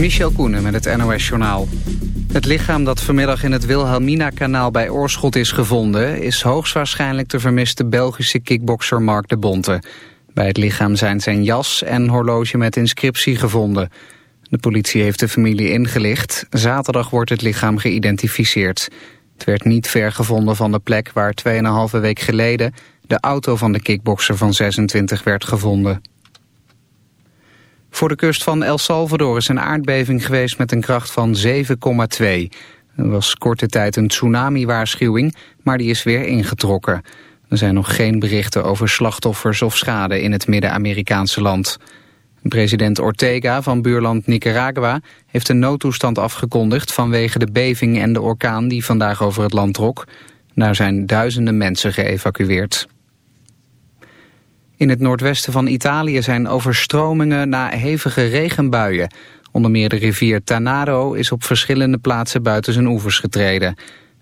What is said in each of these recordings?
Michel Koenen met het NOS-journaal. Het lichaam dat vanmiddag in het Wilhelmina-kanaal bij Oorschot is gevonden... is hoogstwaarschijnlijk de vermiste Belgische kickbokser Mark de Bonte. Bij het lichaam zijn zijn jas en horloge met inscriptie gevonden. De politie heeft de familie ingelicht. Zaterdag wordt het lichaam geïdentificeerd. Het werd niet ver gevonden van de plek waar 2,5 week geleden... de auto van de kickbokser van 26 werd gevonden. Voor de kust van El Salvador is een aardbeving geweest met een kracht van 7,2. Er was korte tijd een tsunami-waarschuwing, maar die is weer ingetrokken. Er zijn nog geen berichten over slachtoffers of schade in het Midden-Amerikaanse land. President Ortega van buurland Nicaragua heeft een noodtoestand afgekondigd vanwege de beving en de orkaan die vandaag over het land trok. Daar zijn duizenden mensen geëvacueerd. In het noordwesten van Italië zijn overstromingen na hevige regenbuien. Onder meer de rivier Tanaro is op verschillende plaatsen buiten zijn oevers getreden.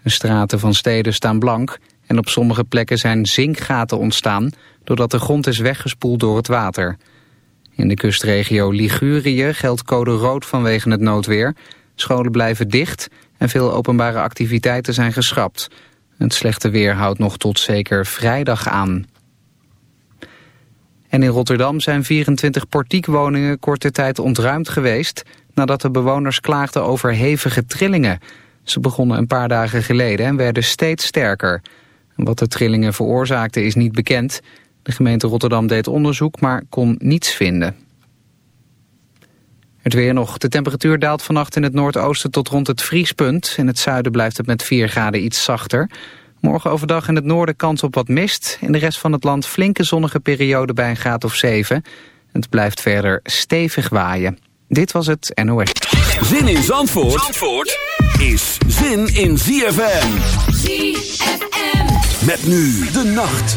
De straten van steden staan blank en op sommige plekken zijn zinkgaten ontstaan... doordat de grond is weggespoeld door het water. In de kustregio Ligurië geldt code rood vanwege het noodweer. Scholen blijven dicht en veel openbare activiteiten zijn geschrapt. Het slechte weer houdt nog tot zeker vrijdag aan. En in Rotterdam zijn 24 portiekwoningen korte tijd ontruimd geweest... nadat de bewoners klaagden over hevige trillingen. Ze begonnen een paar dagen geleden en werden steeds sterker. Wat de trillingen veroorzaakten is niet bekend. De gemeente Rotterdam deed onderzoek, maar kon niets vinden. Het weer nog. De temperatuur daalt vannacht in het noordoosten tot rond het vriespunt. In het zuiden blijft het met 4 graden iets zachter. Morgen overdag in het noorden kans op wat mist. In de rest van het land flinke zonnige periode bij een graad of 7. Het blijft verder stevig waaien. Dit was het NOS. Zin in Zandvoort, Zandvoort is zin in ZFM. ZFM. Met nu de nacht.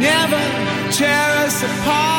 never tear us apart.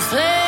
flame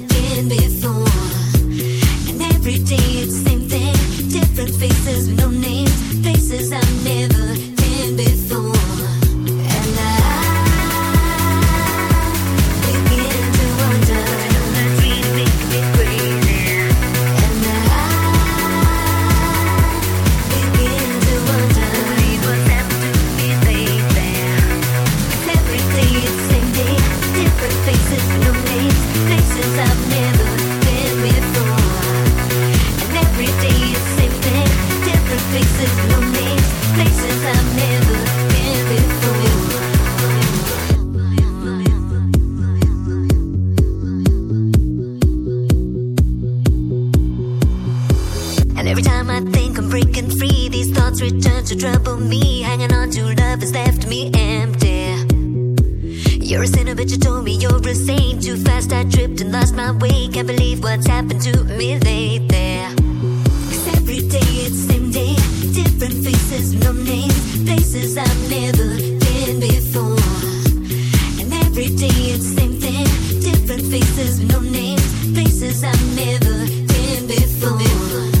And every day it's the same thing, different faces, with no names, places I've never been before. names, places I've never been before.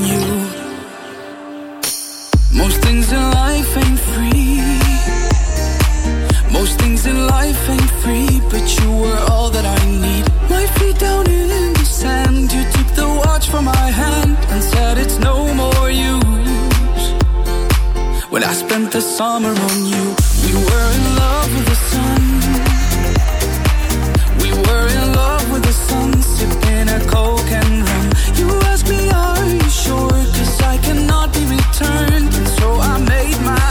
things life ain't free, but you were all that I need. My feet down in the sand, you took the watch from my hand and said it's no more use. When I spent the summer on you, we were in love with the sun. We were in love with the sun, a coke and rum. You me, are you I cannot be returned, and so I made my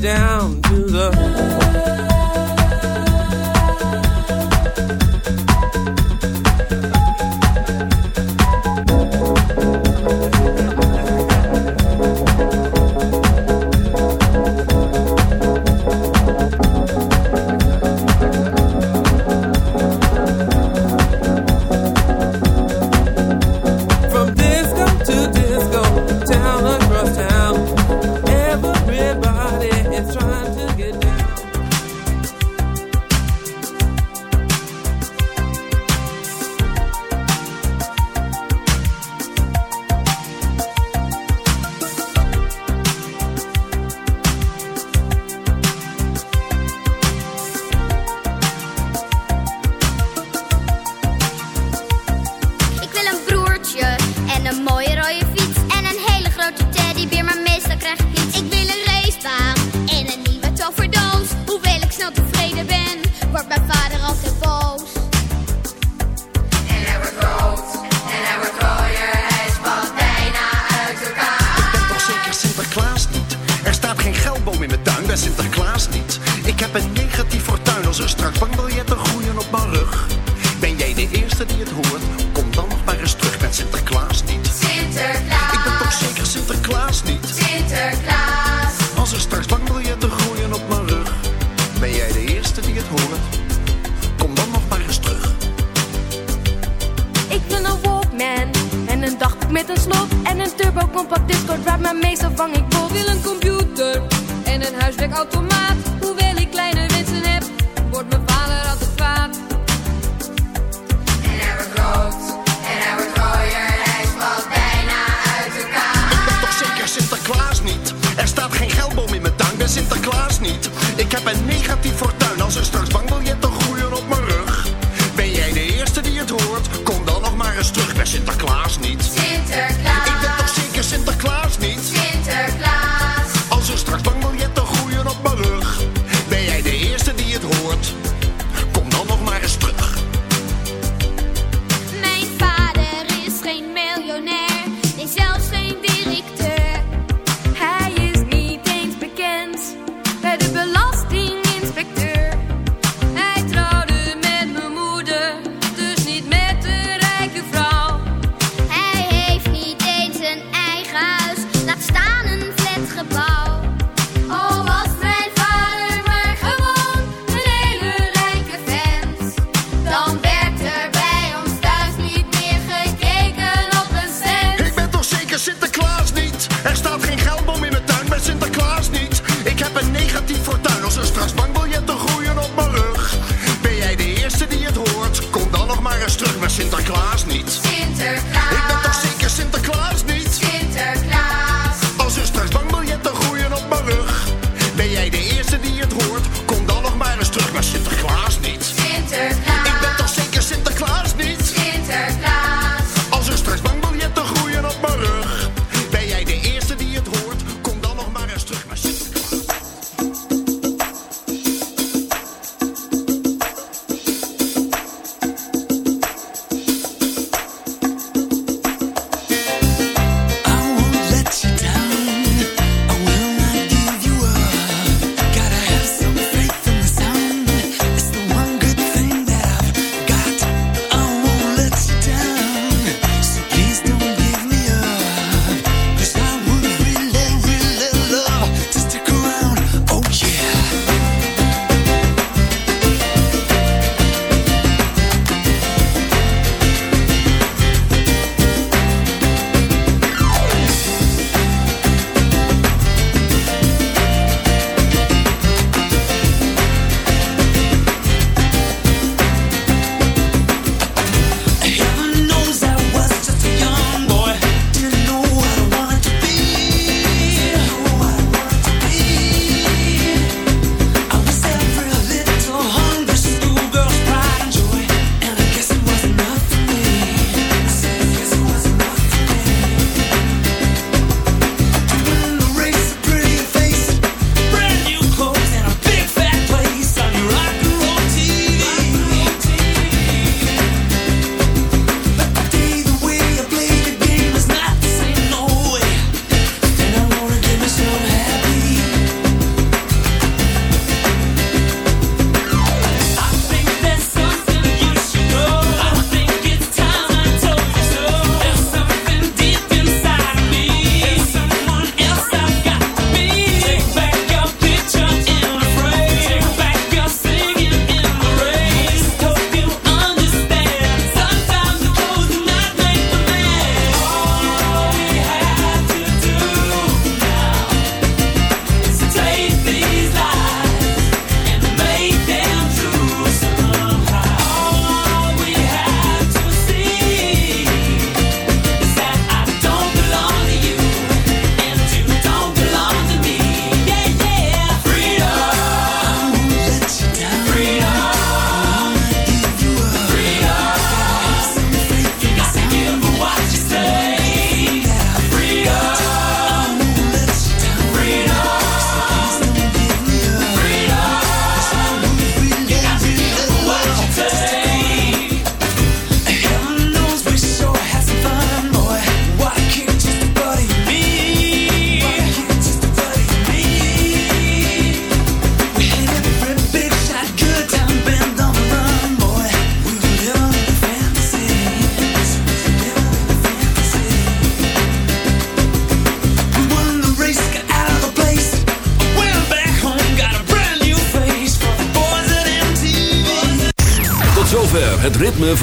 down